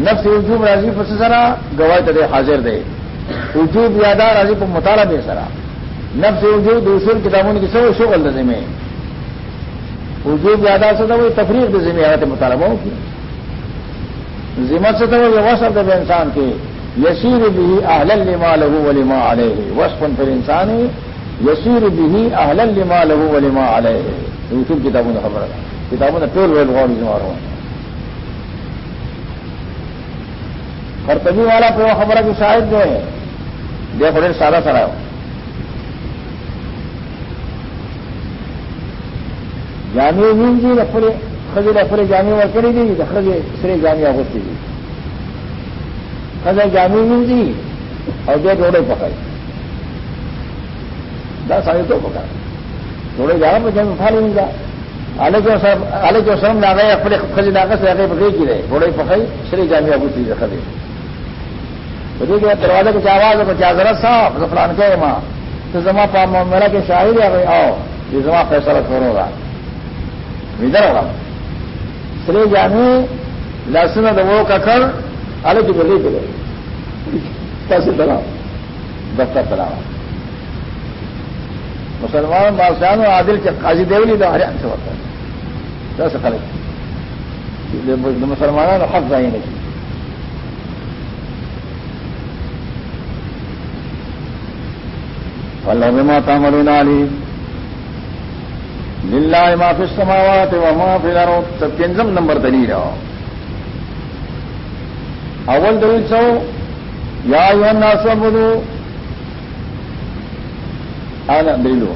نفس وجوب راضی پر سرا گواہ دے حاضر دے۔ وجوب یادہ راضی پر مطالعہ دے سرا۔ نفس وجوب دوسر کتابوں کی سب شغل دے میں وجوب یادہ سے تو وہ تفریح دے ذمہ آتے مطالبوں کی۔ ذمت سے تو وہ یہ وصف دے انسان کے۔ یسیر بھی اہل لما لہو ولما علیہ۔ وصفن پھر انسان ہے، یسیر بھی اہل لما لہو ولما علیہ۔ یوٹیوب کتابوں نے خبر ہے۔ کتابوں نے ٹول ویل غور ذمہ ہوں اور تبھی والا پہ وہ خبر ہے کہ شاید جو ہے دیکھ بڑے سارا سارا ہو جامع مین جی رفرے خزے رفرے جامع اور کری دی خزے سرے جامع ہوتی تھی خزے جامع مین جی اور دو ڈوڑے پکائی دس آگے تو پکا ڈوڑے جا رہا جامع اٹھا لیں گا آلے جو سر، آلے جو سرم لا گئے اپنے خزے لاگے سے آگے پکڑے کی رہے۔ ڈوڑے پکائی سرے جامع ہوتی تھی خزے دروازے کی آواز ہے کیا ضرورت صاحب فلان کے ماں، تو زما پا میرا کے شاعری ہے آؤ، یہ زما فیصلہ کون ہوگا ادھر ہوگا سری جانی لہسن دبو کا کر الگ کی بلی کے کیسے چلاؤ دفتر چلاؤ مسلمان بادشاہ عادل کے قاضی دیولی تو ہریان سے ہوتا ہے۔ کیسے کرے مسلمانوں نے حق ضائع نہیں۔ اللہ بما تعملون علی للہ ما فی السماوات و ما فی الارض نمبر دلیل اول دلیل سو، یا ایوہ الناس عبدو آنا دلیلو.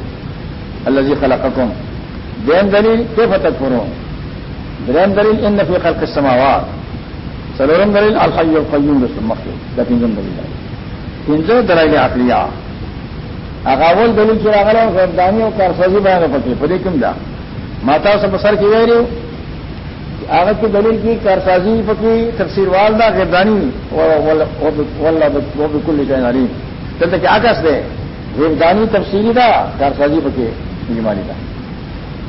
اللذی خلقکم. دین دلیل، کیف تکفرون؟ درین دلیل، ان فی خلق السماوات. سلورم دلیل، الحی القیوم، رسول مخلوق. دا پنجم دلیل پنجم دلائل عقلیہ. اغاول دلیل چې راغله غردانی او کارسازی باندې پکې. په دې کوم دا ماتا سم سر کې ویلو هغه کې دلیل کې کارسازی پکې تفسیر والدا غردانی والله بكل شيء عليم دلته کې آکاس ده غردانی تفسیری دا کارسازی پکې اجمالی دا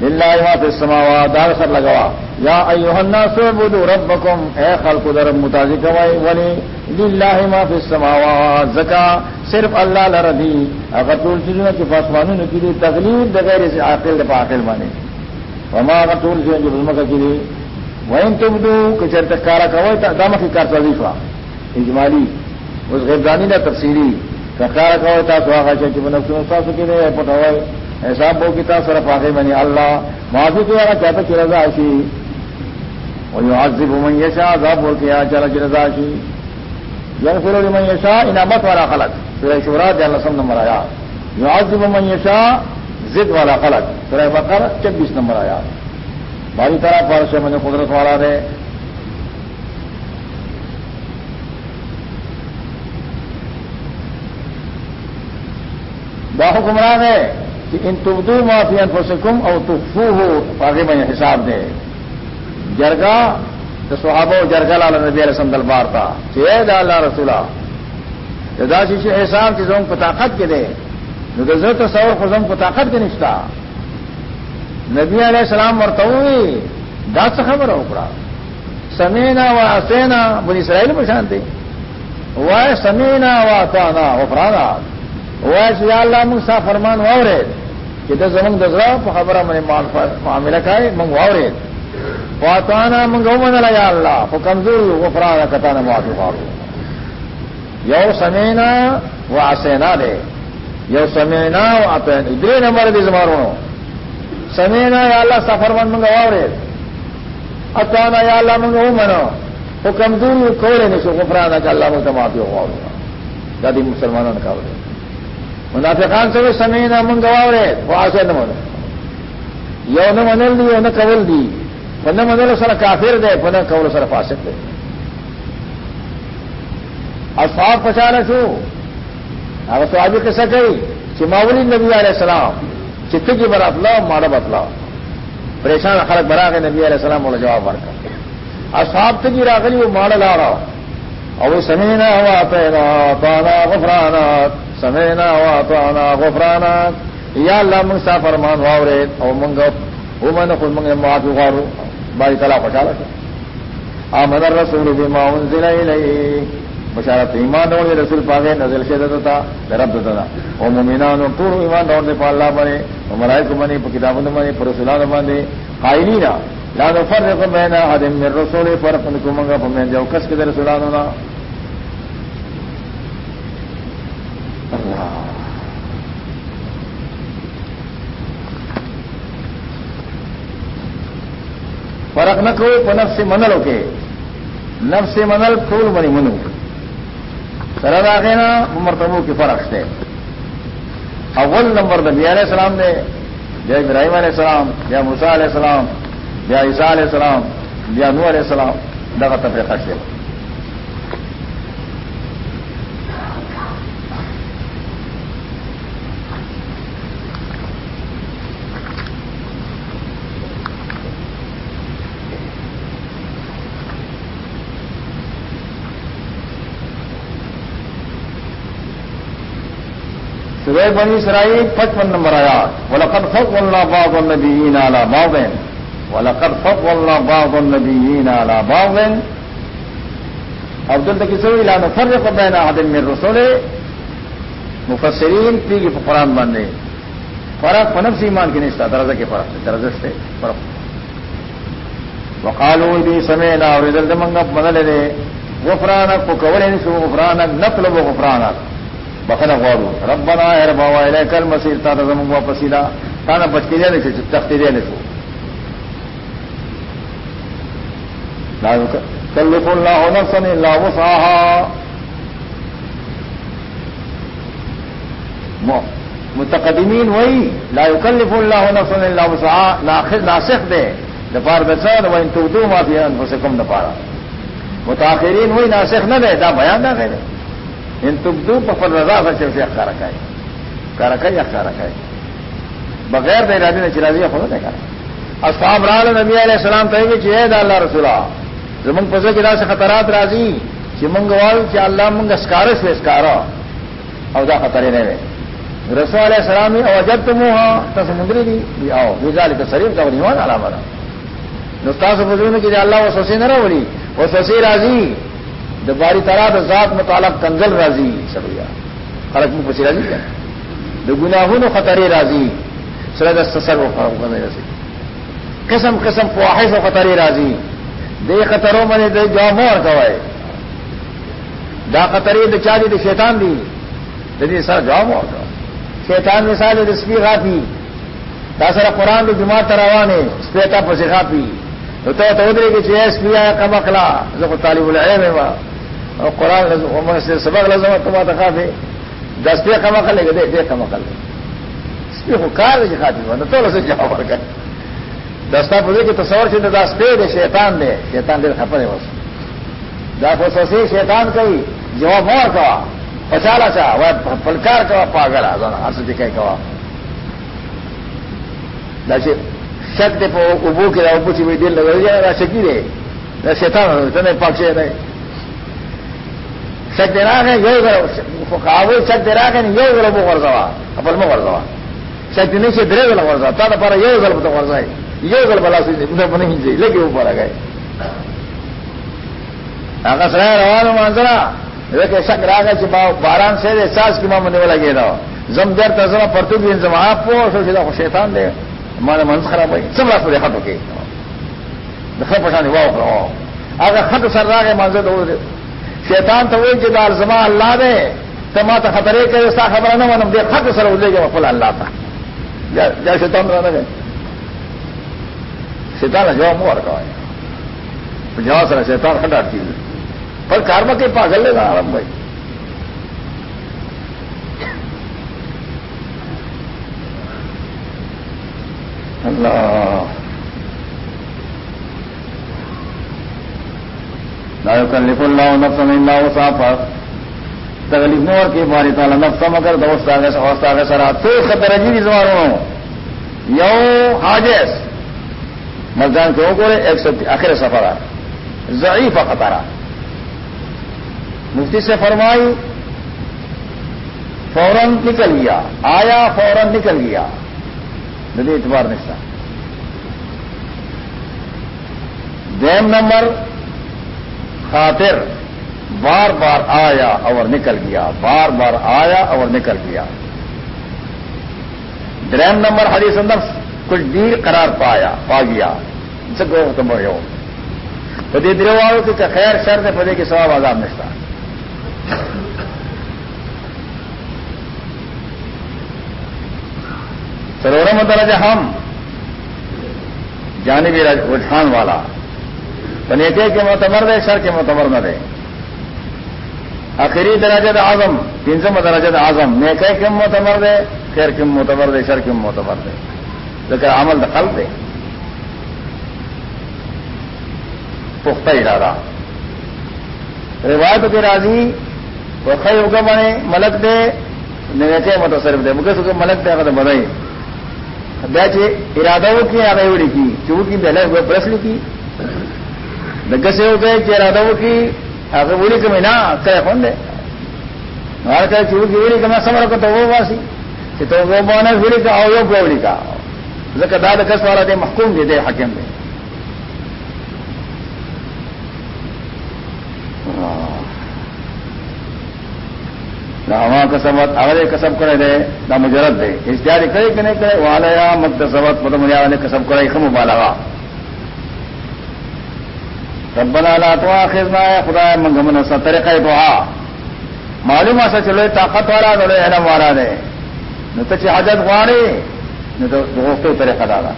للہ ما فی السماوات دار سر لگوا. یا ایوہ الناس عبدوا ربکم، اے خلق در متازی کوائی ولی للہ ما فی السماوات، زکا صرف اللہ لردی. اگر طول چیزوں کی فاسمانوں کی دی تغلیب بغیر سے عاقل پا عاقل مانے. وما اگر طول چیزوں کی بزمہ کا چیزی وین تبدو، کہ چر تک کوئی، تا دامہ کی کار وظیفہ اجمالی. اس غیبدانی دا تفسیری. کہ کارا کوئی، تا سواغا چاہے کہ بنفسوں ساسو کی دے پتاوائی ایسا بو کتا سر پاگے میں نے اللہ. معافی کیا چاہتا کہ رضا شی اور عزب من یشا عذاب بول کے چلا کی رضا شی. ین فر من یشا انعامت والا خلق. سورہ شورا جان لسم نمبر آیا. جو عزب من یشا زد والا خلق. سورہ بقر، چبیس نمبر آیا. باری طرح پر سے مجھے قدرت والا دے. باہو گمراہ ہے کہ ان تبدو معافی انفسکم اور تفو ہو آگے میں حساب دے. جرگا تو صحابہ جرگا لال نبی علیہ سمدل بار تھا چید اللہ رسولہ جدا شیش احساب چیزوں کو طاقت کے دے۔ نظرت سور خزم کو طاقت کے نشتا۔ نبی علیہ السلام مرتوی داد سے خبر ہو پڑا سمینا و اسینا بنی اسرائیل میں شانتی وہ سمینا و اتانا و فرانا۔ وہ اللہ مسا فرمان واورے کہ دس منگ دسرا خبر میں معاملہ کھائے منگ واورے پاتانا منگ من یا اللہ وہ کمزور وہ کتانا معافی مارو یو سمینا وہ آسینا دے۔ یو سمینا وہ ادھر نمبر بھی مارو سمینا یا اللہ سفر من منگ واورے اتانا یا اللہ منگ وہ منو۔ وہ کمزور وہ کھولے نہیں سو غفرانہ کا اللہ منگ معافی ہوا دادی مسلمانوں نے کہا منافقان سے سمے نہ منگوا رہے وہ آسے نہ من یو نہ منل دی، یو نہ قبل دی۔ پن منل سر کافر دے پن قبل سر فاسق دے۔ اصحاب پچانا چھو اگر تو آج کیسا گئی چماولی نبی علیہ السلام چت کی برا لاؤ ماڑا بتلاؤ پریشان خلق برا گئے نبی علیہ السلام بولا جواب بڑھ کر اصحاب تک راغلی وہ ماڑا لا رہا۔ اور وہ سمینا ہوا پینا پانا غفرانات سمینا وا تو آنا غفرانا۔ یا اللہ منگ سا فرمان واورے او منگ او من خود منگ معافی غارو باری تلا خوشحال آمد الرسول بما انزل الیہ. بشارت ایمان دوڑ رسول پاگے نزل شدت تا، رب دتا او مومنان ټول ایمان دوڑ دے په الله باندې او ملائکه باندې په کتابونو باندې پر رسولانو باندې قائلینا لا نفرق بین احد من الرسول فرق نکومنگا په من جو کس کې رسولانو نا الله فرق نہ کو په نفس منلو کې نفس منل ټول باندې منو۔ سره راغې نا مرتبوں کے فرق سے اول نمبر نبی علیہ السلام دے جے ابراہیم علیہ السلام جے مسا علیہ السلام، بیا عیسیٰ علیہ السلام، بیا نو علیہ السلام، دغه تفریقه شته سورہ بنی اسرائیل، پچپن نمبر آیا ولقد فضلنا بعض النبیین على بعض۔ ولقد فضلنا بعض النبیین على بعض۔ عبد الدکی سوئی لا نفرق بین احد من رسول مفسرین پی کی قرآن باندھے۔ فرق پنف ایمان کی نشتا درجہ کے فرق سے، درجہ سے فرق۔ وقالو دی سمینا اور ادھر دمنگا بدل دے، غفرانک کو کولے نسو غفرانک نطلب غفرانک۔ بخنا غواړو. ربنا اے رب وا الیک المصیر تا زمون واپسیلا تا نه بچ کېدل نشي تختی دی نشو لا کلف الله نفسا الا وسعها. متقدمین وہی لا يكلف الله نفسا الا وسعها. ناسخ دے دپار دسان وان تودو ما فی انفسکم دپارا متاخرین وہی ناسخ نہ دے دا بیان نہ دے ان تبدو پفر رضا سے اسے اخارا کھائے۔ کارا کھائی اخارا کھائے۔ بغیر دے راجی نے چرازی خود نے کہا اصحاب رال نبی علیہ السلام تو کہ چید اللہ رسولہ۔ زمنگ پسے کی سے خطرات راضی چمنگ وال چ اللہ منگ اسکارس سے اسکارا۔ او دا خطرے نے رسول علیہ السلام او جب تم ہاں تو سمندری دی بھی آؤ ویزا لکھ شریف کا نہیں نیوان علامہ نستاذ بزرگ کی اللہ وہ سوسی نہ رہی وہ سوسی راضی۔ باری طرح د ذات متعلق کنزل راضی سبیا خلق میں پوچھ راضی کیا گناہوں خطرے راضی سرد سسر و رسی قسم قسم فواہش و خطرے راضی دے خطروں میں دے جو مور کوائے دا خطرے دے چالی دے شیطان دی۔ دے سر جو مور کو شیطان مثال دے سپی غافی دا سر قرآن دے جماعت تراوانے سپیتا پسی غافی تو تو ادھر کی چیز پیا کم اخلا جو طالب العلم ہے اور قرآن عمر سے سبق لازم تما تھا دے دس پہ کما کر لے گا دے دے کما کر لے اس پہ وہ کار ہے خاطی بنا تو سے جاؤ پڑ کر۔ دستا پوزے کی تصور سے دس پہ دے شیطان دے۔ شیطان دے خپر ہے بس دس وہ سوسی شیطان کئی، جواب مور کا پچالا چاہ وہ پلکار کا پاگل آ ہر سے دکھائے کوا۔ دس شک دے ابو کے ابو چی دل لگا جائے شکی دے۔ شیطان پاک سے رہے شک دینا ہے یو کاوی شک دینا ہے یو گل بو ورزوا خپل مو ورزوا شک دیني چې درې گل ورزوا تا د پر یو گل بو ورزای یو گل بلا سي دې په نه هیږي لګي و پر راغی هغه سره روانو منظره دغه شک راغی چې باران سے احساس کی ما منه ولا کېدا زم در ته زما پرتو دین زما اپ پو شو چې دا شیطان دی ما نه منځ خراب وي سم راځي په خطو کې د خپل پښانه واو کړو هغه خطو سره راغی منځه شیطان تو وہی جدار زما اللہ دے، تو ماں تو خطرے کے ایسا خبر نہ منم، دے خط سر اجے گا فل اللہ تھا جا شیطان رہنا گئے شیطان جو منہ رکھا ہے۔ جہاں سر شیطان کھٹا چیز پر کارما کے پاگل لے گا آرام بھائی۔ اللہ۔ لا يكلف الله نفسا الا وسعها. تکلیف نور کی باری تعالی نفس مگر دوست آگے دوست آگے سرا تو خطر جی زمانوں یو حاجس مردان کے اوپر ایک سو آخر سفر ضعیف خطرہ۔ مفتی سے فرمائی، فوراً نکل گیا۔ آیا، فوراً نکل گیا۔ ندی اعتبار نشتا دیم نمبر خاطر بار بار آیا اور نکل گیا، بار بار آیا اور نکل گیا۔ ڈریم نمبر حدیث اندر کچھ دیر قرار پایا پا گیا۔ گو تم ہو۔ پدی درو کی خیر شر نے پدے کی سواب آزاد نشتا سرورم درجہ ہم جانبی رجحان والا۔ پنیٹے کے معتبر دے، شر کے معتبر نہ دے۔ آخری درجت اعظم تینسم درجت اعظم، نیکے کم معتبر دے، خیر کم معتبر دے، شر کم معتبر دے۔ لیکن عمل دخل دے۔ پختہ ارادہ۔ روایت کے راضی وہ خی اگا بنے، ملک دے، نیکے متصرف دے۔ مکے سکے ملک دے، اگر بدائی۔ بیچ ارادہ کی ارادہ کی چو کی پہلے برسلی کی دگسے ہو گئے کہ ارادہ کی اگر بولی کمی نہ کرے کون دے۔ ہمارا کہ چوڑ کی بولی کما سمر کو تو وہ باسی کہ تو وہ بانا بولی کا او یو بولی کا ذکر داد کس والا دے، محکوم دے دے حکم دے۔ ہما کسبت اگر کسب کرے دے نہ مجرد دے۔ اشتہاری کرے کہ نہیں کرے، والا مت سبت مدم نے کسب کرے خم بالا۔ ربنا لا تواخذنا یا خدا منگمن سا طریقہ دعا معلوم ایسا چلو طاقت والا دولے علم والا دے. نہ تو حاجت گواڑے نہ تو دوستوں طریقہ دادا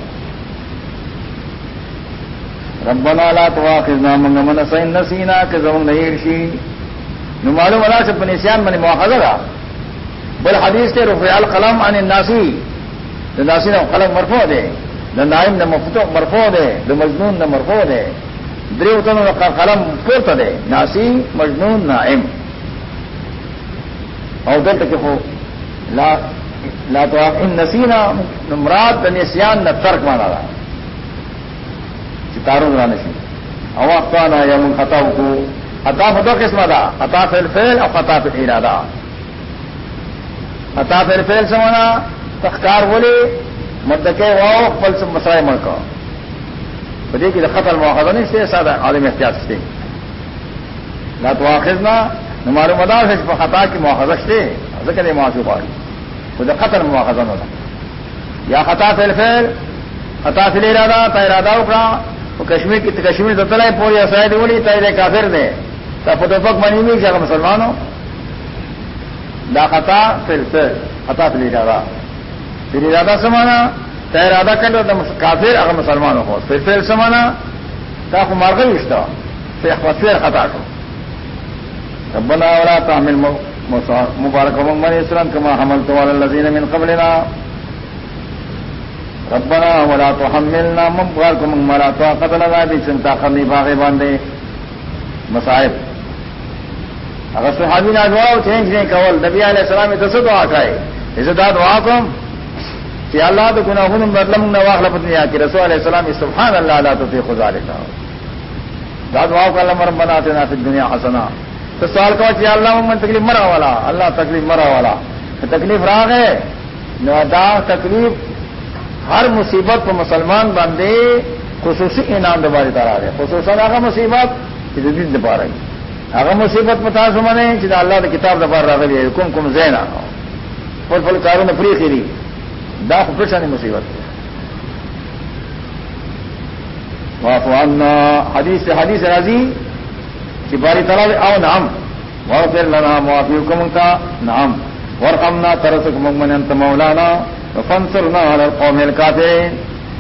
ربنا لا تواخذنا منگمن سا ان نسینا کہ زمن نہیں شی نو معلوم والا سے پنسیان من مواخذہ دا. بل حدیث کے رفع القلم عن الناسی. ناسی نے قلم مرفوع دے. نہ نائم نہ مفتوق مرفوع دے. نہ مجنون نہ مرفوع دے. دریوتن کا قلم پورت دے ناسی مجنون نائم اور دل تک ہو لا لا تو آپ ان نسینا مراد نسیان نہ ترک مانا رہا ستاروں کا نسی او اواقانا یا من خطا کو خطا فتو قسم دا خطا فل فیل اور خطا فل ارادہ خطا فل فیل سمانا تخکار بولے مدکے واؤ پل سے مسائل ملکا بدے کی خطر مواخذہ نہیں سے سادہ عالم احتیاط سے نہ تو آخذنا نمارو مدار ہے خطا کی مواخذہ سے ذکر معافی پاڑی خود خطر مواخذہ نہ یا خطا فیل فیل خطا فل ارادہ تا ارادہ اکڑا وہ کشمیر کی کشمیر دتلا ہے پوری اسائد بولی تیرے کافر دے تا فتوفق منی بھی کہ مسلمانوں دا خطا فل فیل خطا فل ارادہ پھر ارادہ سمانا ارادہ کر لو کافر اگر مسلمانوں کو پھر پھر سمانا کا مار گئی اس کا پھر خطا کو. ربنا ولا تعمل مبارک من اسلام كما حملت على الذين من قبلنا. ربنا ولا تحملنا مبارك من مرا طاقت لنا بھی چنتا کرنی باغے باندھے مصائب. اگر صحابی نہ دعا چینج نہیں کول. نبی علیہ السلام دس دعا کھائے اسے دا دعا کو کہ اللہ تو گنا ہن بدلم نہ واخلا پتنی رسول علیہ السلام سبحان اللہ اللہ تو فی خدا لکھا داد واؤ کا اللہ مرم بناتے نہ پھر دنیا حسنا۔ تو سوال کہو کہ اللہ من تکلیف مرا والا، اللہ تکلیف مرا والا۔ تکلیف راگ ہے۔ نودا تکلیف ہر مصیبت کو مسلمان بندے خصوصی انعام دوباری تارا ہے خصوصاً آگا مصیبت دن دبا رہی آگا مصیبت پتا سمنے جدا اللہ نے کتاب دبار رہا ہے کم کم زینا پھل پھل کاروں نے فری خیری۔ دا پرشانی مصیبت وافوانا حدیث سے حدیث راضی کہ باری طرح او نام اور پھر لنا معافی حکم کا نام اور امنا ترس ممن انت مولانا. فنسرنا علی قوم الکافرین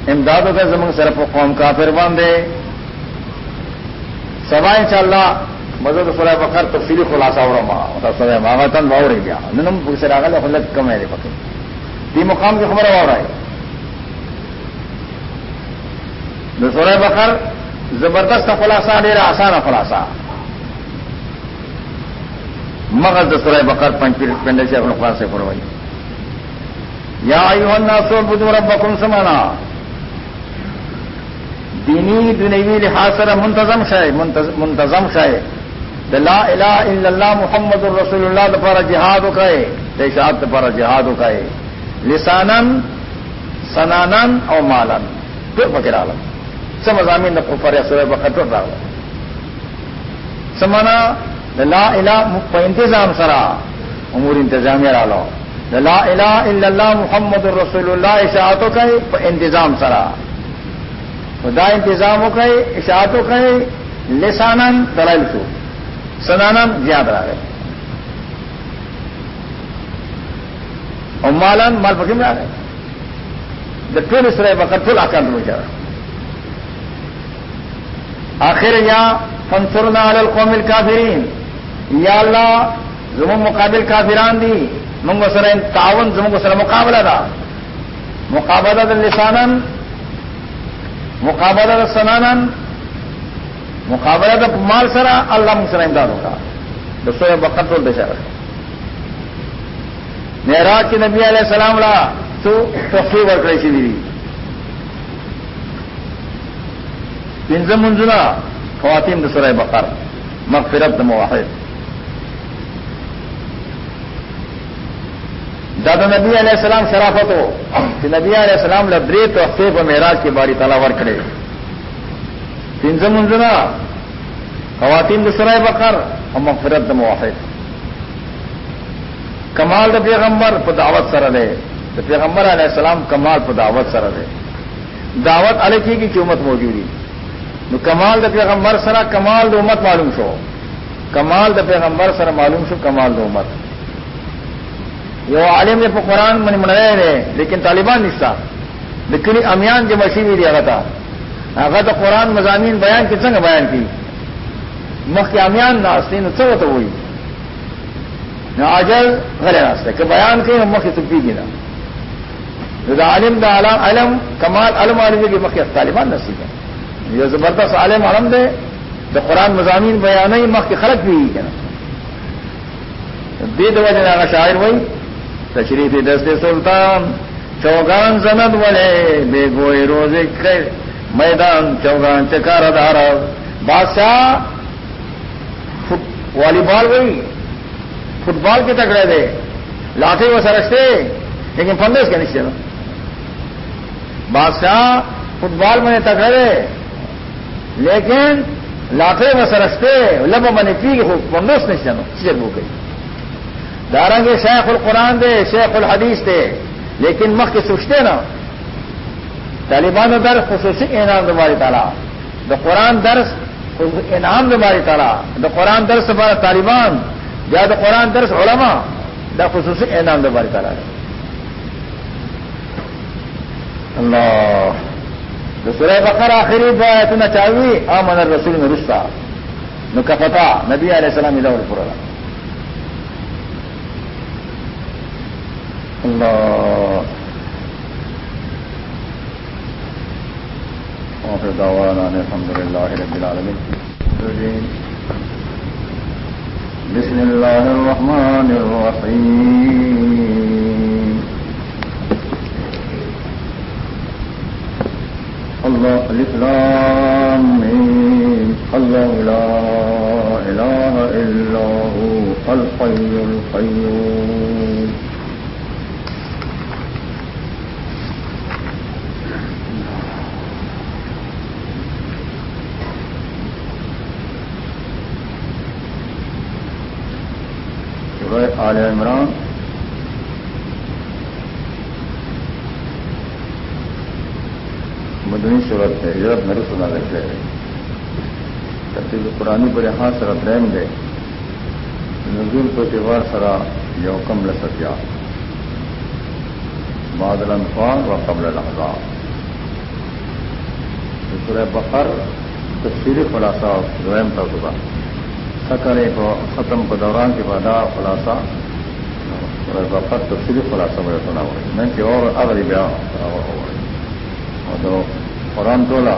امداد کے زمن صرف قوم کافر باندھے سبا ان شاء اللہ مزد سورہ بکر تفصیلی خلاصہ ہو رہا سورہ ماغتن باؤ رہی گیا ننم پوچھ رہا گا خلت کم ہے پکڑ دی مقام کی خبر ہو رہا ہے سورہ بخر زبردست خلاصہ ڈیرا آسان خلاصہ۔ مغز سورہ بخر پنچ پنڈے سے اپنے خلاصے فرمائی یا سو بدو ربکم سمانا دینی، دنیوی لحاظ سر منتظم شائے منتظم شائے لا الہ الا اللہ محمد الرسول اللہ دفارہ جہاد اکائے دیشات دفارہ جہاد اکائے لسانن سنانن اور مالن. پھر فکر عالم سب مضامین نے پر سورہ بخر ٹوٹ رہا سمانا لا الہ انتظام سرا امور انتظامیہ ڈالو لا الہ الا اللہ محمد الرسول اللہ اشاعتوں کا انتظام سرا خدا انتظام ہو گئے اشاعتوں کا لسانن دلائل شو. سنانن زیادہ رہے اور مالن مال پکیم رہے دا ٹول اس طرح وقت ٹول آکار دو جا آخر یا فنسرنا علی القوم الكافرین یا اللہ، زمون مقابل کافران دی۔ منگو سر تعاون، زمون سر مقابلہ دا۔ مقابلہ دا لسانن مقابلہ دا سنانن مقابلہ دا مال سرا، اللہ مسر امداد ہوگا دوسرے وقت ٹول دشا رکھا معراج کی نبی علیہ السلام لا، تو تفصیل ورک رہی سی دیوی پنزم منزنا خواتین دسرائے بقر، مغفرت دم واحد دادا نبی علیہ السلام شرافت ہو کہ نبی علیہ السلام لبری تو اختیف و معراج کی باری تلا ور کرے پنزم منزنا خواتین دسرائے بقر اور مغفرت دم واحد کمال د پیغمبر په دعوت سره ده د پیغمبر علی السلام کمال په دعوت سره ده دعوت علی کی کی امت موجودی۔ نو کمال د پیغمبر سره کمال د امت معلوم شو۔ کمال د پیغمبر سره معلوم شو کمال د امت۔ یو عالم په قران باندې منړې ده لیکن طالبان نشتا۔ د کلی امیان چې مشیوی دی هغه تا۔ هغه د قران مزامین بیان کې څنګه بیان کی؟ مخکې امیان ناستین څه وته وایي آجل غیر راستے، کہ بیان کے مکھ تبدی کی نا عالم دا علم کمال، علم عالم کی مکھ طالبان نصیب ہے۔ یہ زبردست عالم علم دے تو قرآن مضامین بیان ہی مکھ کی خلق بھی ہے نا دید وجہ نہ شاعر وہی تشریف دست سلطان، چوگان زند والے بے گوئے روزے میدان چوگان چکار دار بادشاہ والی بال وہی فٹ بال کے تکڑے دے۔ لاٹھی وہ سرستے لیکن فنڈس کے نشتے بادشاہ فٹ بال میں تکڑے دے، لیکن لاٹھے وہ سرستے لب میں پی فنڈس نشتے چیز وہ گئی دارنگ شیخ القرآن دے، شیخ الحدیث دے، لیکن مخ کے سوچتے نا۔ طالبان در خصوصی انعام دماری تعالیٰ۔ دا قرآن درس انعام دماری تعالیٰ۔ دا قرآن درس ہمارا طالبان یا دا قرآن درس علماء، دا خصوصی انعام دے باری تعالیٰ اللہ. تو سورہ بقر آخری بات نہ چاہیے آمن الرسول میں رستا. نو کفتا نبی علیہ السلام اللہ علیہ پورا اللہ. آخر دعوانا الحمد للہ رب العالمین. بسم الله الرحمن الرحيم. الله الإسلام الله لا إله إلا هو الحي القيوم. آل عمران۔ مدنی صورت ہے ہجرت میرے سنا رہتے ہیں ترتیب قرآن پر یہاں سرت رحم دے۔ نزول کو تہوار سرا یو کم لسکیا بادل انفان و قبل الحضاب سورہ بقر تفصیلی خلاصہ رحم کا صبح سکرے کو ختم کو دوران کے بعد خلاصہ وقت تفصیلی خلاصہ بڑے سنا ہوا میں کہ اور اگر بیا تو قرآن تولا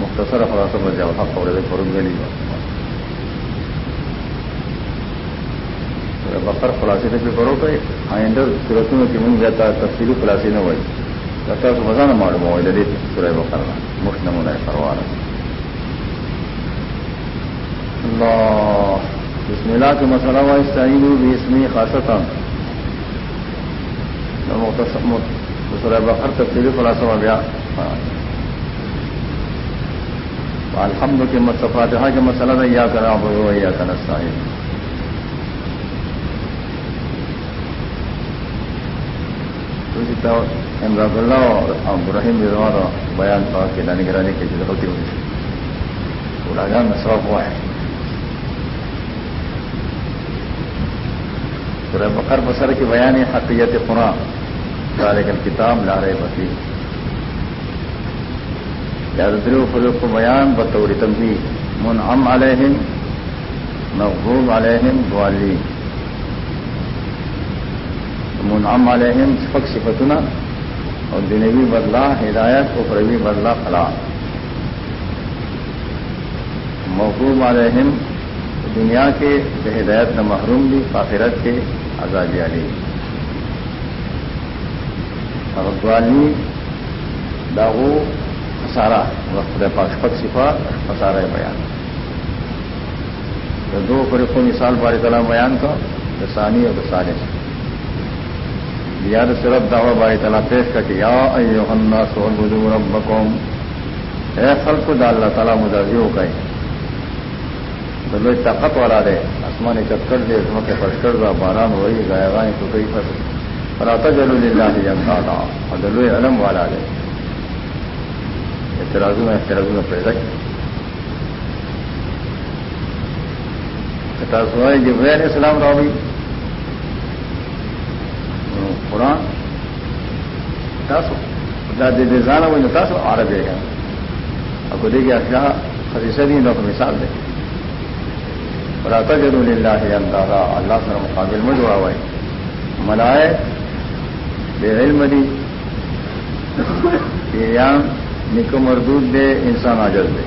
مختصر خلاصہ بڑھ جاؤ حق اور فرم گلی بکر خلاصے سے کرو کہ آئندہ صورتوں میں کیوں جاتا تفصیلی خلاصی نہ ہوئی لگتا ہے مزہ نہ معلوم ہو جدید سورہ بکر مفت نمونہ ہے پروار اللہ۔ بسم اللہ کے مسئلہ و استعین بھی اس میں خاصتا۔ دوسرا بخر تفصیلی خلاصہ ہو گیا الحمد کے مصفات کے مسئلہ یا کرا بھو یا کنستا ہے امراض اللہ اور ابراہیم رضوان بیان پا کے لانے گرانے کی ضرورت ہوتی ہوئی پورا جان میں سبق ہوا ہے۔ سورہ بقر بسر کی بیان حقیت قرآن لیکن کتاب لا رہے بتی یادرو فروخ بیان بطور تمبی منعم علیہم محبوب علیہم گوالی منعم علیہم فق صفتنا اور دنوی بدلا ہدایت اور پروی بدلا فلاح محبوب علیہم، دنیا کے، ہدایت نہ محروم بھی، آخرت کے آزادی علی اور گوالی داغو خسارا وقت پاکشپک صفا خسارا بیان. تو دو فرقوں مثال بار تعالیٰ بیان کا دسانی اور دسانے یاد صرف دعوی بار تعالیٰ پیش کر کے، یا ایوہن سول بدو ربکم. اے خلق دا اللہ تعالیٰ مدازیوں کا تو لوگ طاقت والا دے. آسمانی چکر دے اس کے پشکر دا باران وہی گائے گائے تو کئی پر۔ آتا جلو اللہ جنگا اور علم والا دے اعتراضوں میں اعتراضوں میں پیدا کیا سوائے جب علیہ السلام راوی۔ قرآن، تاسو، دا دے دے زانا وہ تاسو عرب ہے۔ اب کو دیکھیے کیا خدیثہ دی لوگ مثال دے۔ بڑا تجر اللہ اندازہ اللہ سے مقابل میں جڑا ہوا ہے ملائے، بے علم دی. پیریان نکو مردود دے انسان آجر دے.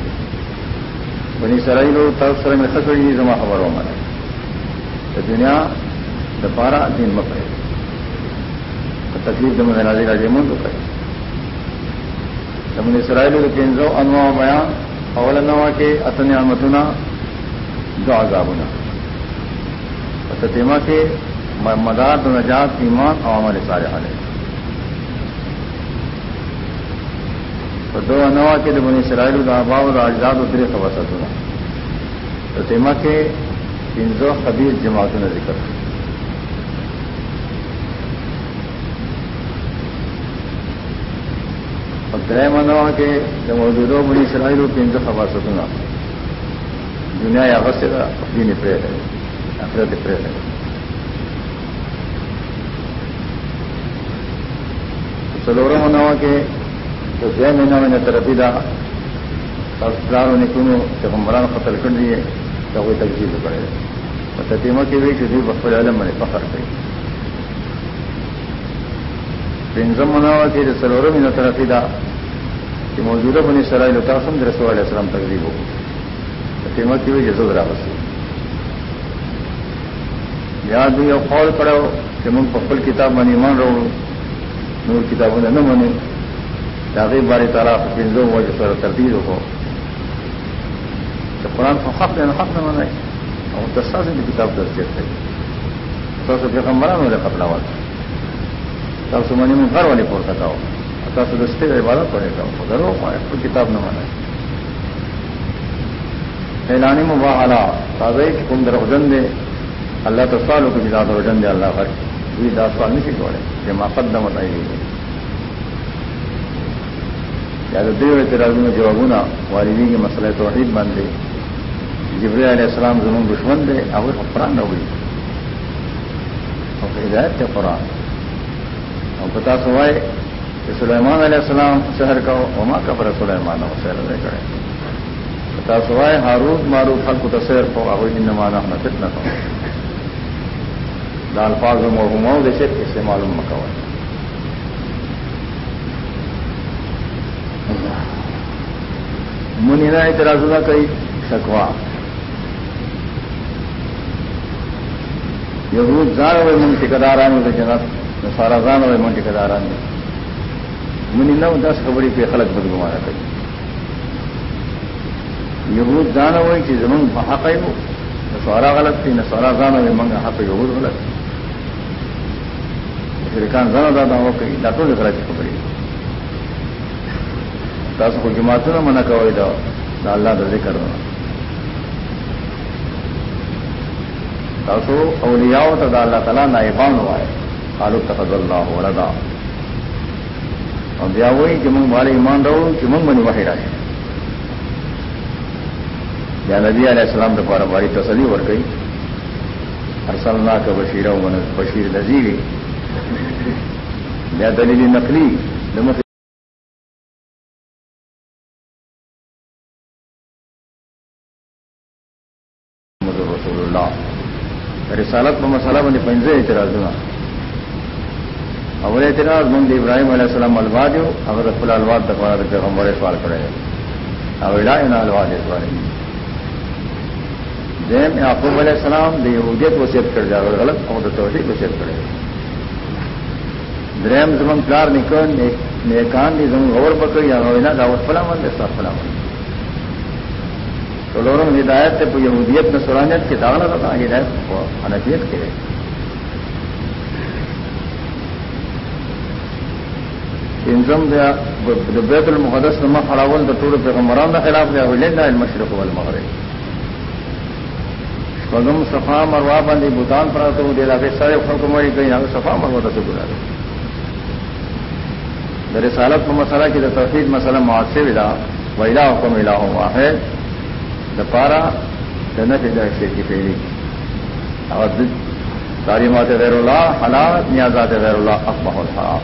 بنی سرائی لو تب سر میں خطری جمع خبر ہو مانے تو دنیا دپارا دن مکڑے تکلیف دم راجی راجے من تو کرے بنی سرائی لو کینزو انواع بیان. اول انواع کے اتن متنا دو عذابنا۔ تتیما کے مدار نجات ایمان عوامل سارے حالے تو دو انوا کے جو بنی الحبا اور اجداد اترے خبر سکوں تو تیما کے تینزو خبیر جماعتوں نے ذکر۔ اور گرہ منوا کے جو موجودہ بنی سرائل تینزو خبر سکوں دنیا یا غصے سے اپنی نپرے ہے نفرت نپرے ہے سلورو منوا کے تو چھ مہینہ میں نے ترقی دا پلانوں نے کیوں جب ہم مران قتل کر دیے تو کوئی تجزیب کرے اور تتیمہ کی بھی کسی بخر عالم میں نے پکڑ گئی پنزم مناوا کی جو سلوروں میں نے ترقی دا کہ موجودہ بنی سرائے لطاسم رسول علیہ السلام تقریب ہو تتیمہ کی بھی جزو راوسی یاد بھی اور قول کرو کہ من پپل کتاب منی مان رہو نور کتابوں نے نہ منی۔ داغی باری تعالیٰ پنجو ہو جو سر تردید ہو۔ تو قرآن کو حق دینا حق نہ منائے اور دستا سے بھی کتاب درجیت ہے۔ تو سے پیغمبران والے قبل آواز تب سے منی میں گھر والے پور سکا ہو تب سے دستے عبادت پڑے گا ادھر ہو پائے کوئی کتاب نہ منائے اعلانی مباحلہ تازہ کم در حجن دے۔ اللہ تو کو جدا حجن دے، اللہ بھر یہ دس سوال نہیں سکھوڑے، یہ ماقدم بتائی گئی یا تو دیو اعتراضوں میں جوابونا والدین کے مسئلہ توحید بن دے جبری علیہ السلام زمون دشمن دے اب قرآن نہ ہوئی اور ہدایت تھے قرآن۔ اور پتا سوائے کہ سلیمان علیہ السلام شہر کا وما کا پر سلیمان ہو شہر کرے۔ پتا سوائے معروف حل کو تصیر کو ابھی جن مانا نہ کتنا کہ دال پاک میں جیسے اس سے معلوم مکوائے منی نہ اعتراض نہ کئی شکوا. یہ روز جان ہوئے من ٹھیکاران ہوئے جناب سارا جان ہوئے من ٹھیکاران منی نہ دس خبری پہ خلق بدگمارا کئی یہ جان ہوئے کہ زمن حق ہے وہ۔ نہ سارا غلط تھی نہ سارا جان ہوئے منگ حق یہود غلط پھر کان زنا دادا ہو کئی ڈاکٹر نے غلط خبری تاسو کو جماعتونه منع کوي دا اللہ کا ذکر تاسو اولیاء تدا اللہ تعالیٰ نائبان ہوا ہے خالو تفض اللہ ولدا۔ اور بیا وہی جمنگ والے ایمان رہو جمنگ بنی وحی رہے۔ یا نبی علیہ السلام دوبارہ باری تسلی ور گئی ہر سلنا کا بشیر بشیر نذیر یا دلیل نقلی. نمک رسول اللہ. رسالت میں مسئلہ بنے پنجے اعتراض ہونا. اول اعتراض من ابراہیم علیہ السلام الواد ہو اگر فل الواد دفعہ پیغمبر سوال کرے. اولا ان الواد اس بارے میں دیم یعقوب علیہ السلام دی یہودیت وصیت کر جائے غلط اور توحید وصیت کرے۔ دریم زمن پلار نکل نیکان دی زمن غور بکر، یا غوینا دعوت فلا من دے صاحب فلا من۔ تو لورم ہدایت تے پو یہودیت میں سرانیت کی داغنا رہا ہدایت کو انفیت کے۔ انزم دیا بیت المقدس نما خلاول دا طور پیغمبران دا خلاف دیا ولینا المشرق والمغرب۔ پگم صفا مروا باندې بوتان پراته و دي لا سره خلق مړي کوي هغه صفا مروا ته ګوراره د رسالت په مسله کې د توحید مسله معاصر ویلا ویلا حکم الہ واحد۔ د پارا د نه د شرکی پیری۔ او د تعلیمات غیر الله حلال نیازات غیر الله اقبح الحرام۔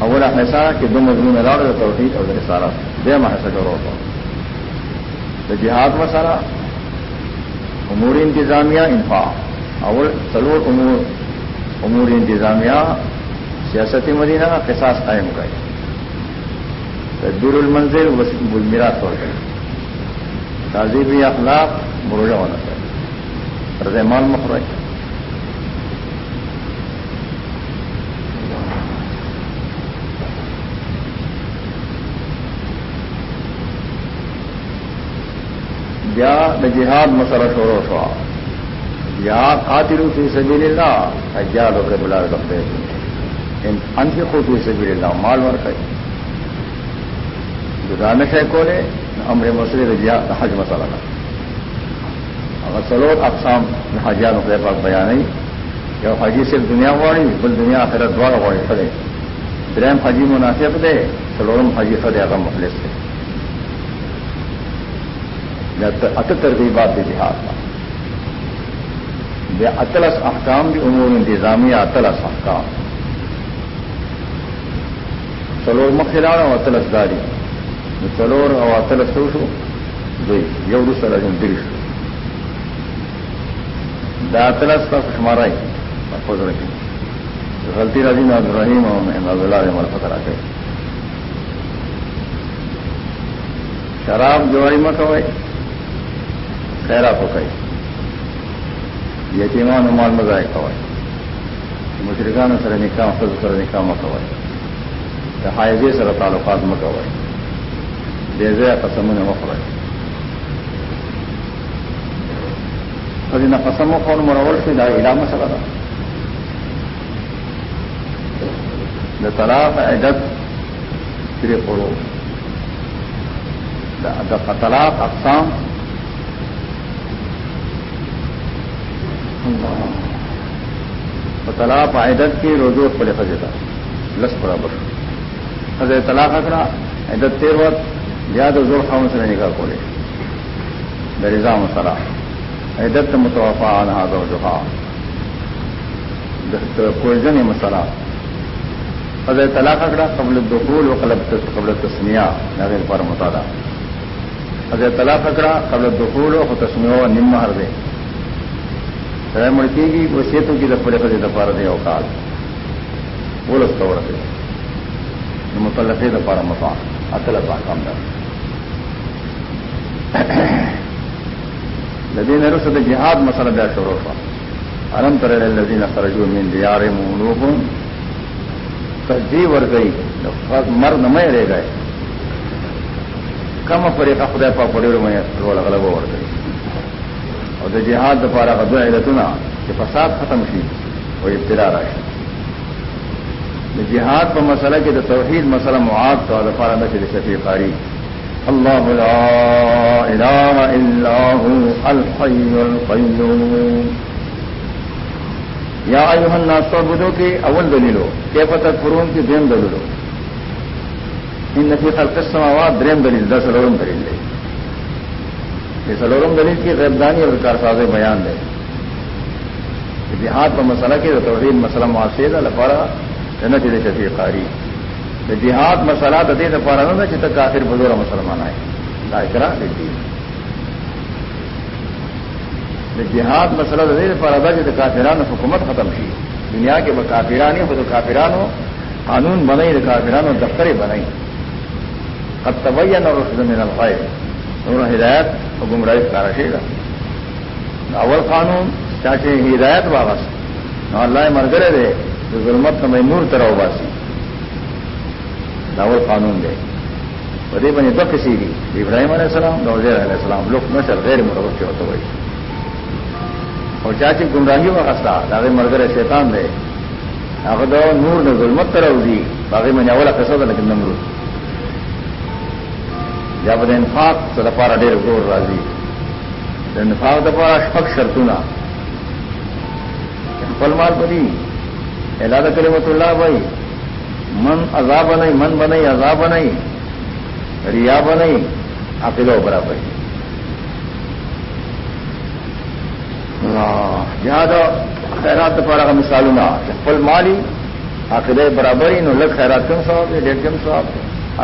اول حصہ کې دو مضمون راړو د توحید او د رسالت۔ دغه حصہ ضرورت جہاد مسئلہ، امور انتظامیہ انفاق۔ اول سلور امور امور انتظامیہ، سیاست مدینہ قصاص قائم کرے دور المنزل میرا طور پر تہذیبی اخلاق مروجہ ہونا چاہیے۔ رضمان مخرج یا د جہاد مسئلہ شور و شوا یا قاتل فی سبیل اللہ حجاد ہو کے بلا رکھتے ان کے خود فی سبیل اللہ مال ور کئی دانش ہے کولے امر مسئلے جہاد حج مسئلہ کا اگر سلوت اقسام حجیات کے پاس بیان نہیں کہ حجی صرف دنیا واڑی بل دنیا آخرت دوار واڑی فدے درم حجی مناسب دے، سلورم حجی فدے اگر مخلص سے ات ترغیبات جہاد بے اطلس احکام بھی امور انتظامیہ اطلس احکام۔ سلور مخلا اور اطلس داری۔ سلور اور اطلس سوشو۔ دوی یو سلجن درش دا اطلس کا کشمارائی محفوظ رکھی غلطی راجی ناز رحیم اور محمد اللہ عمل فتح کے شراب جواری مکوئی۔ خیرات ہو گئی یتیمان مال مزائے کوائے مشرقان سر نکاح خود سر نکاح مکوائے حائزے سر تعلقات مکوائے دیزے قسم نے مکوائے خود نہ قسم خون مرور سے دا۔ علا مسئلہ تھا طلاق عدت پھر پڑو طلاق اقسام طلاق عیدت کی روزو پڑے خزے تھا لس برابر۔ خزے طلاق اکڑا عیدت تیر وقت یاد زور خاؤں سے رہنے کا کھولے درزا مسئلہ عیدت متوفا آنا دو جہا کوئزن مسئلہ خزے طلاق اکڑا، قبل دخول و قبل قبل تسمیہ نظر پر مطالعہ۔ خزے طلاق اکڑا، قبل دخول و تسمیہ نم ہر دے سر مڑکی گی؟ وہ سیتوں کی دفڑے پر دفار دے اوقات۔ بول اس طور سے متعلق دفار مفا اصل کام دار۔ لدین رسد جہاد مسئلہ بیا شروع ہوا۔ ارم تر لدین خرجو من دیار مونوکم جی ور گئی۔ مرد میں رہ گئے۔ کم پڑے خدا پا پڑے میں روڑ غلب ور گئی۔ اور جہاد دفارا کا دو کہ فساد ختم کی وہ ابتدا رہے جہاد پر مسئلہ کی تو توحید مسئلہ معاد تو ادفار نشر شفیع قاری. اللہ لا الہ الا هو الحی القیوم. یا ایوہ الناس تعبدو کی اول دلیلو، کیف تکفرون کی دین دلیلو. ان فی خلق السماوات درین دلیل دس سلورم دلیل دے یہ سلورم دلیل کی غیبدانی اور کارساز بیان دے۔ جہاد پر مسئلہ کی توحید مسئلہ معاشید الفارا جنت دے شفیع قاری۔ جہاد مسئلہ تو دے پارا نہ چتک کافر بزور مسلمان آئے۔ دائکرا دیکھی جہاد مسئلہ تو دے پارا تھا جتنے کافران حکومت ختم کی دنیا کے وہ کافرانی خود کافران ہو، قانون بنائی تو کافران ہو دفتریں بنائی۔ اب طبیہ نہ رشد میں نلفائے دونوں ہدایت اور گمراہی کا رکھے گا اول قانون چاچے ہدایت واپس۔ نہ اللہ مرگرے دے، جو ظلمت میں نور طرح باسی۔ داول قانون دے۔ بدے بنے دو کسی بھی ابراہیم علیہ السلام نوزیر علیہ السلام لوگ نہ غیر مرغب کے ہوتے ہوئی۔ اور چاچی گمراہی و خستہ داغے مرگر شیطان دے۔ اگر دو نور نے ظلمت طرح دی باقی میں نے اولا کسا تھا لیکن نمرود۔ جب انفاق، تو دپارا ڈیر گور راضی انفاق دپارا شپک شرطنا پل مال پڑی اعلاد کلمت اللہ بھائی. من عذاب بنائی من بنائی عذاب بنائی ریا بنائی عقیدہ برابر. جہاں خیرات پارا کا مثال نہ پل مالی عقیدہ برابر ہی، نو لگ خیرات کم صاحب ڈیڑھ کم صاحب.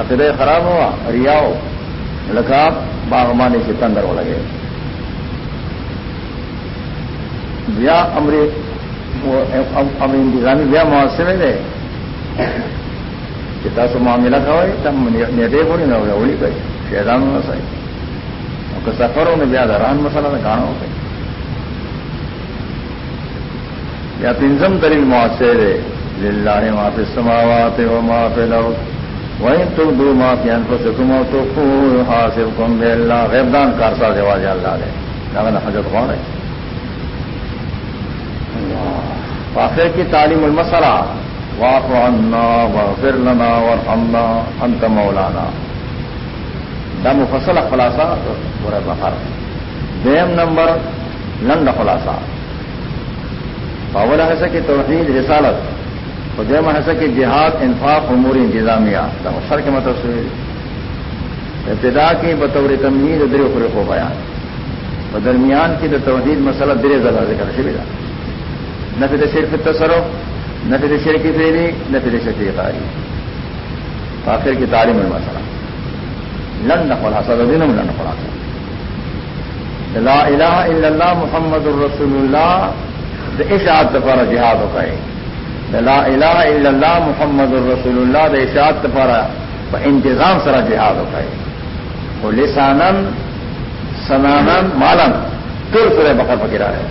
عقیدہ خراب ہوا، ریا ہو. لکھا باغمانی سے تندر ہو لگے۔ یا امرت انتظامی بیا معاشرے دے۔ کتا سو معاملہ کھوائے تم نیٹے پوری نہ ہوئی گئی شہدان نہ سائی۔ اور سفروں میں بیا دران مسئلہ میں کہاں ہو گئی یا تنظم ترین معاشرے دے۔ للہ معافی سماوات و معافی لو وہیں تو دو معافی انفس تم تو خور حاصل کم بے اللہ غیبدان کارسا دیواز اللہ دے حضرت کون ہے۔ فاخر کی تعلیم المسلہ واف عنا وغفر لنا ورحمنا انت مولانا۔ دا مفصل خلاصہ برا بخار دیم نمبر لنڈ خلاصہ۔ باول حصہ کی توحید رسالت۔ اور دیم حصہ کی جہاد، انفاق، امور انتظامیہ، دا مفسر کے مطلب سے ابتدا کی بطور تمید در خرق ہو بیان۔ درمیان کی تو توحید مسئلہ در زدہ ذکر شبیدہ نہ پھر صرف تصرف، نہ پھر شیر کی فیری نہ پھر شفیع قاری۔ آخر کی تعلیم المسلہ لن خلاصہ دینم لن خلاصہ لا الہ الا اللہ محمد الرسول اللہ۔ اشاعت تفارا جہاد ہو گئے۔ لا الہ الا اللہ محمد الرسول اللہ د اشاعت انتظام سرا جہاد ہو گئے وہ لسانن سنانن مالن تر سرے بکر پکڑا ہے۔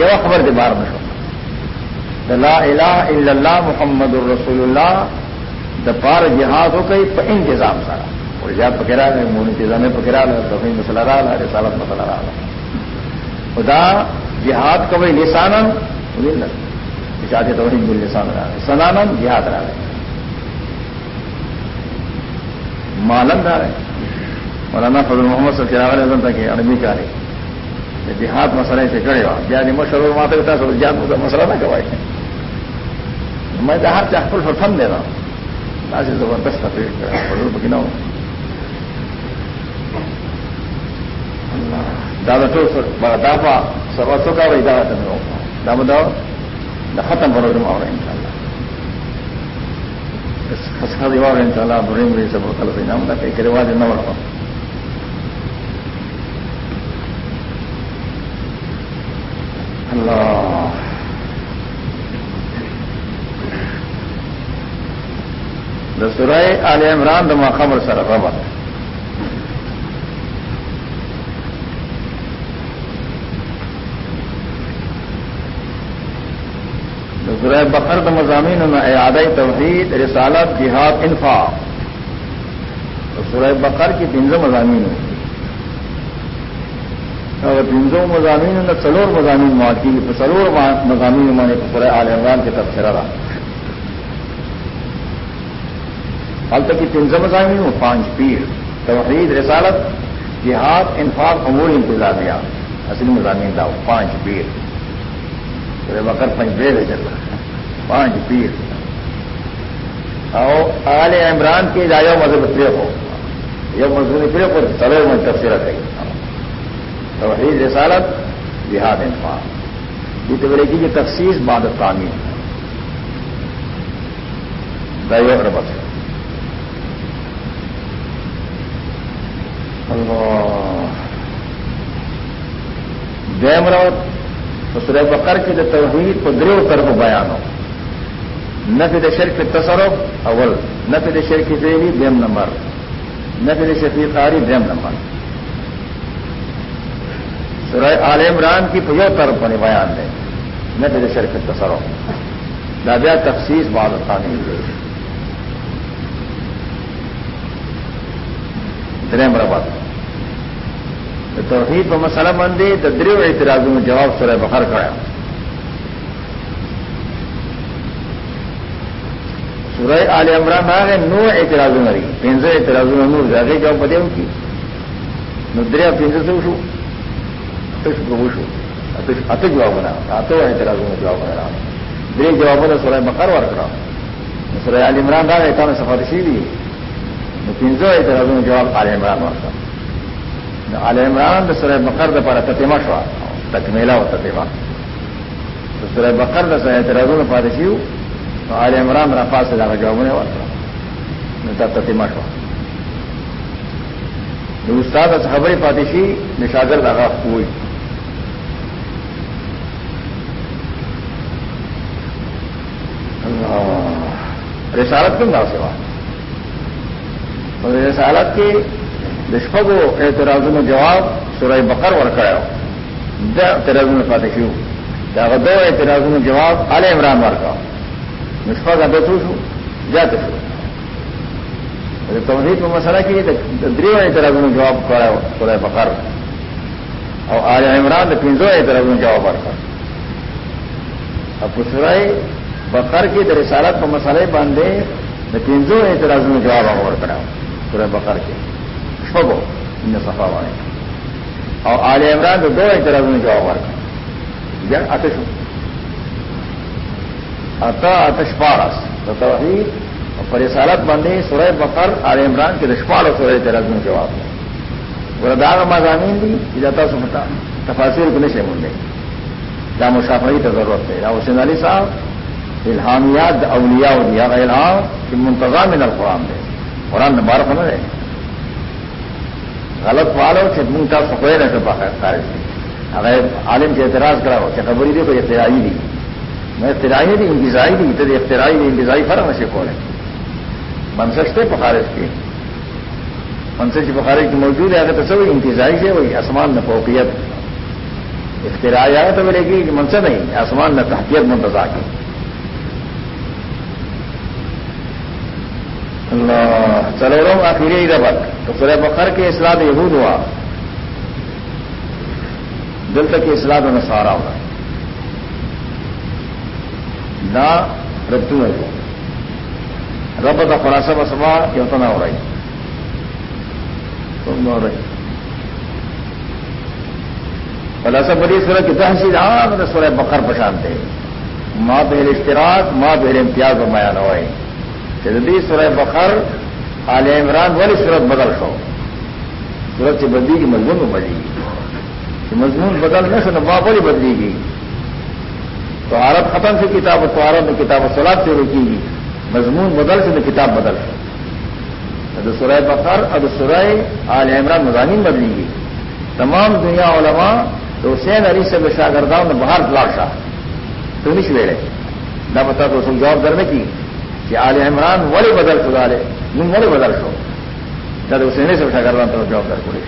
یہ خبر کے بار میں لا الہ الا اللہ محمد الرسول اللہ دا پار جہاد ہو گئی انتظام سارا اور جہاد پکڑا ہے مون انتظام پکڑا لے تو مسئلہ رہا ہے رسالت مسئلہ رہا خدا جہاد کا وہی نسان چاہتے تو وہی مل نسان رہا ہے۔ جہاد رہا ہے۔ مالن رہا ہے۔ مولانا فضل محمد صلی اللہ علیہ وسلم تک عربی کا رہے جہاد مسئلہ سے کڑے ہوا جہاں مشہور ماتے جہاد مسئلہ نہ کروائے میں تو ہر چاہ پل ٹھن دے رہا ہوں۔ آج زبردست تفریح بزرگ کی نہ ہو۔ دادا ٹو بڑا دافا سب سو کا بھائی دادا تمہیں ہوگا دام داؤ دا ختم کرو تم اور ان شاء اللہ خسخا دیوا ان شاء اللہ بڑے بڑے سب کل سے نام تھا کئی رواج نہ بڑھا۔ اللہ۔ سرائے آل عمران دما خبر سر ربط سرائے بقر د مضامین اعادہ توحید، رسالت، جہاد، انفاق۔ سورہ بقر کی تنظم مضامین اور مضامین نے سلور مضامین معاتی سلور مضامین میں نے سورہ آل عمران کی تبصرہ رہا۔ حال تک کی مضامین ہوں پانچ پیر، توحید، رسالت، جہاد، انفاق، امور انتظامیہ اصل مضامین تھا پانچ پیر۔ بکر پنج بے چل رہا۔ پانچ پیر۔ اور آل عمران کی جایا مذہب پرے ہو۔ یہ مضمون پرے کو چلو میں تفصیل رہی توحید، رسالت، جہاد، انفاق۔ یہ تو بڑے کی یہ تفصیل بعد تعمیر۔ دائیو ربط دیم روت، تو سورہ بکر کی جو توحید کو دریو کر کو بیان ہو۔ نفی د شرک تصرف اول. نفی د شرک فیلی دیم نمبر. نفی د شفیق قاری دیم نمبر. سورہ آل عمران کی پجو طرف بنے بیان دے نفی د شرک تصرف دادیا تفصیص بعد خانی دریم ربط توحید په مسله باندې د دریو اعتراضونو جواب سره بخار کړو سورہ آل عمران هغه نو اعتراضونه لري پنځه اعتراضونه نور هغه جواب پدېو کی۔ ندریا پینز نو دریا پنځه څه شو تاسو کو شو اته اته جوابونه اته اعتراضونه جوابونه راغلي درې جوابونه سورہ بقره ورکړه سورہ آل عمران دا ایتانه سفارشي دي نو پنځه اعتراضونه جواب آل عمران ورکړه آل عمران سورہ بقر د پر تتیمه شو تکمیلا او تتیمه د سورہ بقر د سورہ اعتراضونه پاتې شو نو آل عمران را پاسه دا جوابونه ورکړه نو تا تتیمه شو نو استاد از خبرې پاتې شي نشاګرد هغه رسالت کوم دا سوا رسالت کې دشپگو اعتراضوں جواب سورہ بقر ورکڑا دا اعتراضوں پاتې شو دا غدو اعتراضوں جواب آل عمران ورکا نشپگ ادسو شو جاته شو۔ د توحید په مسله کې د دریو اعتراضونو جواب کړو سورہ بقر۔ او آل عمران د پنځو اعتراضونو جواب ورکړ او په سورہ بقر کې د رسالت په مسله باندې د پنځو اعتراضونو جواب ورکړو سورہ بقر کې شپگو ان صفا والے۔ اور آل عمران دو اعتراض میں جواب ورکا آتش اتا آتش پارس تو توحید اور پریسالت بندی سورہ بقر، آل عمران کے رشپال اور سورہ اعتراض میں جواب وہ داغ مضامین دی جاتا سمتا تفاصر کو نشے منڈے جام شافعی تو ضرورت ہے. راہ حسین علی صاحب الحامیات اولیاء دیا الحام کہ منتظام من القرآن دے. قرآن مبارک نہ رہے غلط والو چې مونږ تاسو خو نه په خارج عالم چې اعتراض کرا کړو چې خبرې دي په اختراعي دي نو اختراعي دي انتظاعي دي ته اختراعي دي انتظاعي فرق نشي کولای منسشته په خارج کې منسج په خارج کې موجود ہے هغه ته څه انتظاعي شي وي اسمان نه فوقیت۔ اختراعي هغه ته ولګي چې منسج نه اسمان نه تحقیق منتظا کی۔ چلو رہا ہوں آخری تو سورہ بخر کے اسلام یہود ہوا۔ دل تک اسلام میں سارا ہوا۔ نہ رتو ہے رب کا خلاصہ بسما یہ تو نہ ہو رہی تم ہو رہی خلاصہ بڑی سورج کی تحصیل ہاں میں سورہ بخر پشانتے ماں بہر اشتراک ماں بہر امتیاز و میاں نوائے جدید سورہ بخر آل عمران والی صورت بدل شو؟ صورت سے بدلی کی مضمون میں بدلی گی مضمون بدل نہ سو ماں بدلی گی تو عرب ختم سے کتاب تو عرب میں کتاب و سلاد سے رکی گی مضمون بدل سے کتاب بدل شو سورہ بخر اب سورہ آل عمران مضامین بدلی گی تمام دنیا علماء تو حسین علی سے شاگرداؤں نے باہر بلاٹ تو نہیں ویڑے نہ بتا تو سن جواب درنے کی کہ آل عمران وڑے بدل شو آلے نم وڑے بدل شو۔ جب اسے نہیں سمجھا کر رہا تو جواب کر پڑے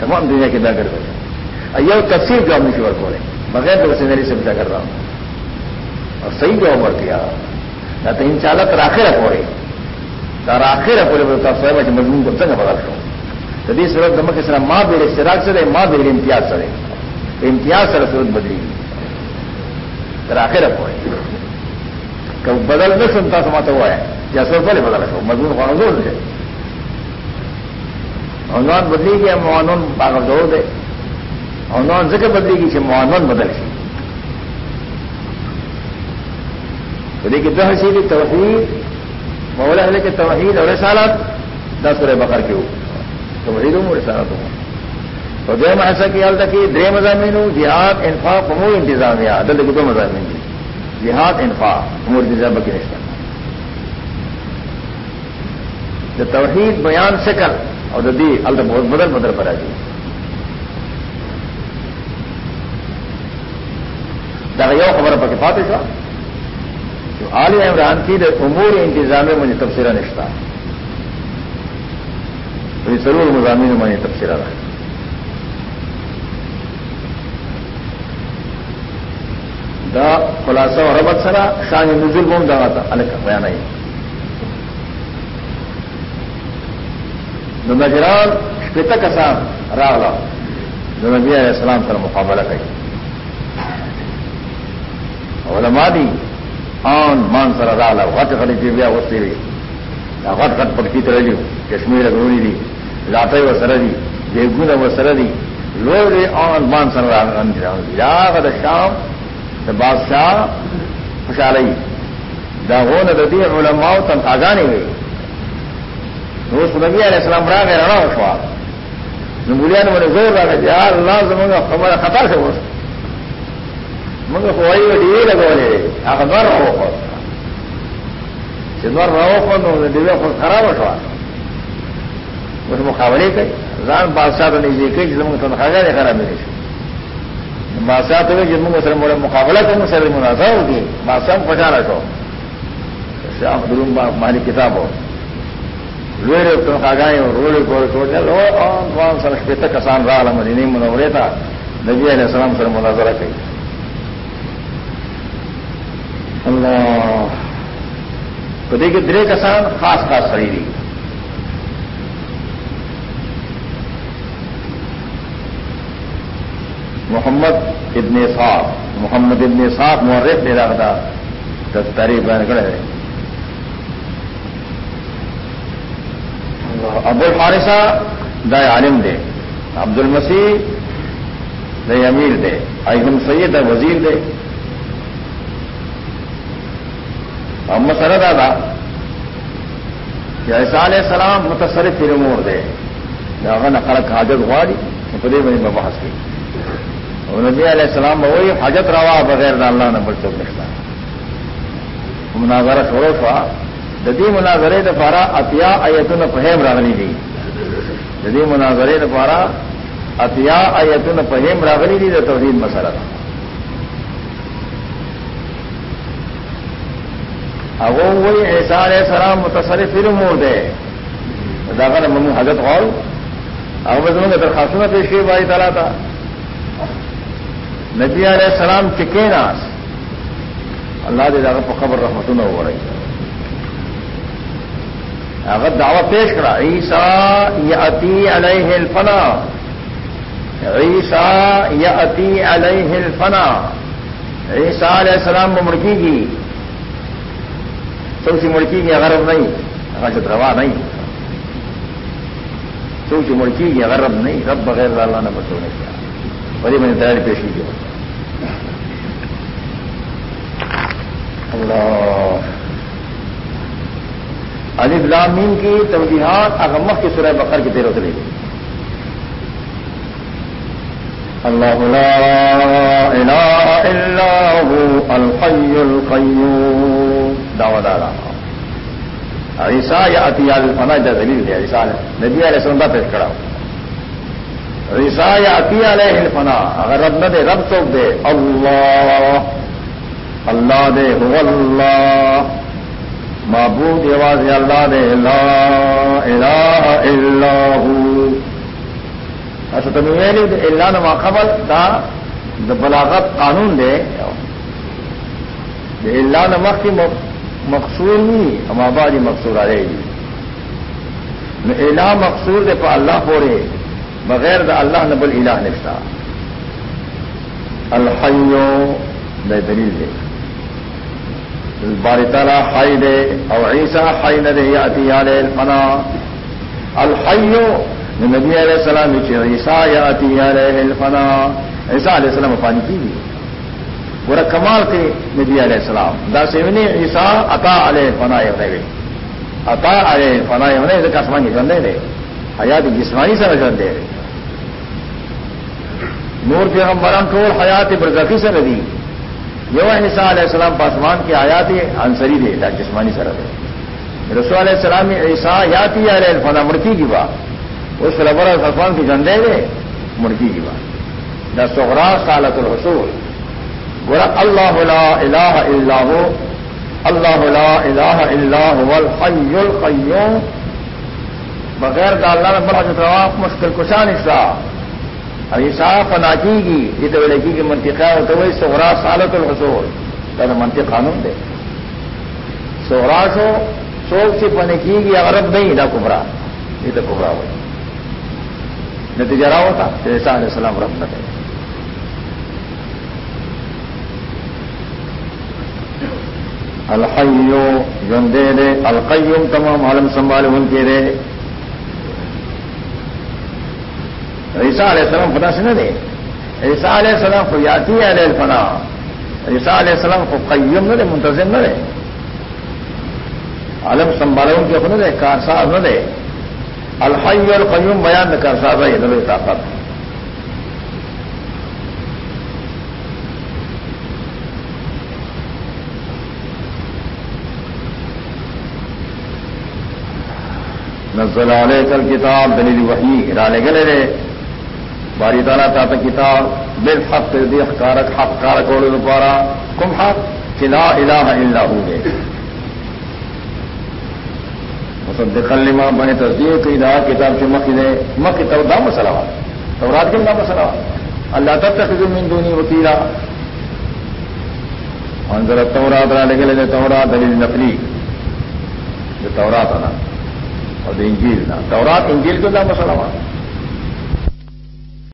تمام دنیا کے در کر یہ تفصیل جواب نہیں شور پڑے بغیر تو اسے نہیں سمجھا کر رہا ہوں۔ اور صحیح جواب اور کیا، نہ تو ان شاء چالت راخے رکھوڑے تار آخر رکھوڑے بولتا سوئے بچے مضمون کو سنگ بدل شو تبھی صورت دمک اس طرح ماں بیڑے سراغ سے رہے ماں بیڑے امتیاز سے رہے امتیاز سر صورت بدلی۔ گی تر آخر رکھوڑے کہ بدل میں سنتا سماتا ہوا ہے۔ یا سو پہلے بدل رکھو مضمون کو زور دے۔ عنوان بدلی گیا موانون باغ زور دے۔ عنوان ذکر بدلی گی سے موانون بدل سی تو دیکھیے دو توحید، مولا علیہ کے توحید اور رسالت دس رہے بکر کے اوپر۔ توحید ہوں، رسالت ہوں۔ تو دو ایسا کیا تھا کہ دے مضامین ہوں، جہاد، انفاق، امور انتظامیہ دل کے دو مضامین دی جہاد، انفاق، امور انتظام کی رشتہ جو توحید بیان شکل اور دی الد بہت بدل بدل پر آئی یو خبر پر پاتے شو. جو عالی عمران کی امور انتظام مجھے تبصرہ نشتہ ضرور مضامین میں تبصرہ رہا دا خلاصہ اور ربت سرا شان نزول بوم دا تھا الگ بیان آئی. نجران شپتا کسان راغلا. جو نبی علیہ السلام سر مقابلہ کئی. علماء دی، آن مان سر راغلا غٹ غٹی جی بیا غصی ہوتی رہی غٹ غٹ پٹکی تر لیو کشمیر گونی دی لاتے و سر دی بیگون و سر دی. لوگ آن مان سر راغلا یا غد شام، دا بادشاہ خوشحالی. داغون ردی علماء تم آگانے ہوئی روز نبی علیہ السلام را گئے رہا شوار نمولیا نے مجھے زور رہا کہ اللہ سے خبر خطر سے ہو مگر ہوئی وہ ڈیوے لگو لے اخبار رہو خود سنور رہو خود ڈیوے خود خراب ہو شوار اس مقابلے کئی ران بادشاہ تو نہیں دیکھے جس میں تنخواہ خراب ملے شو بادشاہ تو جن میں سر موڑے مقابلہ کروں سر مناسب ہوگی بادشاہ میں پہنچا رکھو شام دلوم مالی کتاب ہو لوڑے تو کاگائے روڑے کو چھوڑنے لو اور سر پہ کسان رہا لم نہیں منورے تھا نبی علیہ السلام سر مناظرہ کہی اللہ۔ دیکھیے درے کسان خاص خاص شریری محمد ابن صاحب محمد ابن صاحب محرف دے رکھتا تاریخ بیان کرے ابو الفارثہ دا عالم دے عبد المسیح دے امیر دے ایگم سید دا وزیر دے۔ محمد سر دادا کہ ایسا علیہ السلام متصرف فرمور دے۔ خلق حاجت غواڑی پدے بنی بحث کی۔ اور نبی علیہ السلام وہی حجت روا بغیر اللہ نے بچوں نکلا۔ مناظرہ چھوڑو تھا جدی مناظرے دفارا اتیا ایتن پہم راغلی دی۔ جدی مناظرے دفارا اتیا ایتن پہم راغلی دی، تو توحید مسئلہ تھا اب وہی ایسا علیہ السلام متصرف پھر مور دے۔ داخل من حضرت ہال اب میں درخواستوں میں پیش کی باری تعالیٰ تھا نبی علیہ السلام چکے ناس اللہ دے داغ خبر رحمت نہ ہو رہی۔ اگر دعوت پیش کرا۔ عیسا یا اتی علیہ الفنا۔ عیسا یا اتی علیہ الفنا۔ عیسا علیہ السلام کو مڑکی کی سوچی مڑکی کی غرب نہیں اگر روا نہیں. سوچی مڑکی کی غرب نہیں. رب بغیر اللہ نے بچوں نے کیا بڑی میں نے تیاری پیش کی اللہ. علی لامین کی توجیحات اغمت کی سورہ بقر کی دیروں سے گئی اللہ لا الہ الا هو الحی القیوم. دعوت دارا۔ عیسا یا اتی الفنا جا دلیل ہے عیسا نبی علیہ السلام دا پیش کرا عیسا یا اتی علیہ الفنا اگر رب نہ دے، رب تو دے۔ اللہ اللہ دے هو اللہ۔ معبود آواز اللہ دے۔ لا الہ الا ہو۔ اچھا تم میری اللہ نما خبر دا بلاغت قانون دے۔ اللہ نمک کی مقصور نہیں، ہم آبادی مقصور آ رہے گی جی۔ الا مقصور دے پا اللہ پورے، بغیر دا اللہ نب الہ نکتا الحیو دے دلیل دے۔ باری تعالیٰ خائی دے اور عیسا خائی نہ دے، یاتی علیہ الفنا الحیو نبی علیہ السلام عیسا یاتی علیہ الفنا عیسا علیہ السلام پانی کی بھی پورا کمال کے نبی علیہ السلام۔ دا سیونی عیسا عطا علیہ فنا رہے عطا علیہ فنا رہے آسمانی جندے دے۔ حیات جسمانی سے رجن دے۔ نور پیغمبران ٹول حیات برزخی سے ردی یو حصہ علیہ السلام پاسمان کی آیات انصری دے، دا جسمانی سر دے۔ رسول علیہ السلام عیسا یاتی علیہ الفنا مڑکی کی بات اس ربر آسمان کی جندے دے، مڑکی کی بات دا سغرا سالت الحصول۔ اللہ لا الہ الا ہو، اللہ لا الہ الا هو الحی القیوم۔ بغیر دا اللہ نے بڑا جو مشکل کشان اسا ایسا فنا کی گی، یہ تو لڑکی کی منطقہ ہو تو وہی سہرا سالت الحصول۔ تو منطق قانون دے۔ سہرا سو سوک سے پنے کی گی عرب نہیں، نہ کمرا یہ تو کمرا ہو نتیجہ رہا ہوتا، تو ایسا علیہ السلام رب نہ دے الحیو جندے دے. القیوم تمام عالم سنبھال ان کے دے. عیسا علیہ السلام فنا سے نہ دے. عیسا علیہ السلام کو یاتی علیہ الفنا. عیسا علیہ السلام کو قیم نہ دے، منتظم نہ دے. عالم سنبھالوں کے خود دے کارساز نہ دے. الحی القیوم بیان کارساز ہے، یہ طاقت. نزل علیک الکتاب دلیل وحی ڈالے گلے رے باری تعالیٰ تا تا کتاب بل حق دی کارک حق کارک اور پارا کم حق چلا الہ الا ہو گئے مصدق لما بنے تصدیق کی دا کتاب سے مکھی دے مکھی تو دا مسئلہ تورات کے دا مسئلہ اللہ تب تک من دونی وکیلا۔ منظر تورات را لگے لے تورات، دلیل نقلی جو تورات آنا اور انجیل نہ تورات انجیل کو دا مسئلہ ہوا۔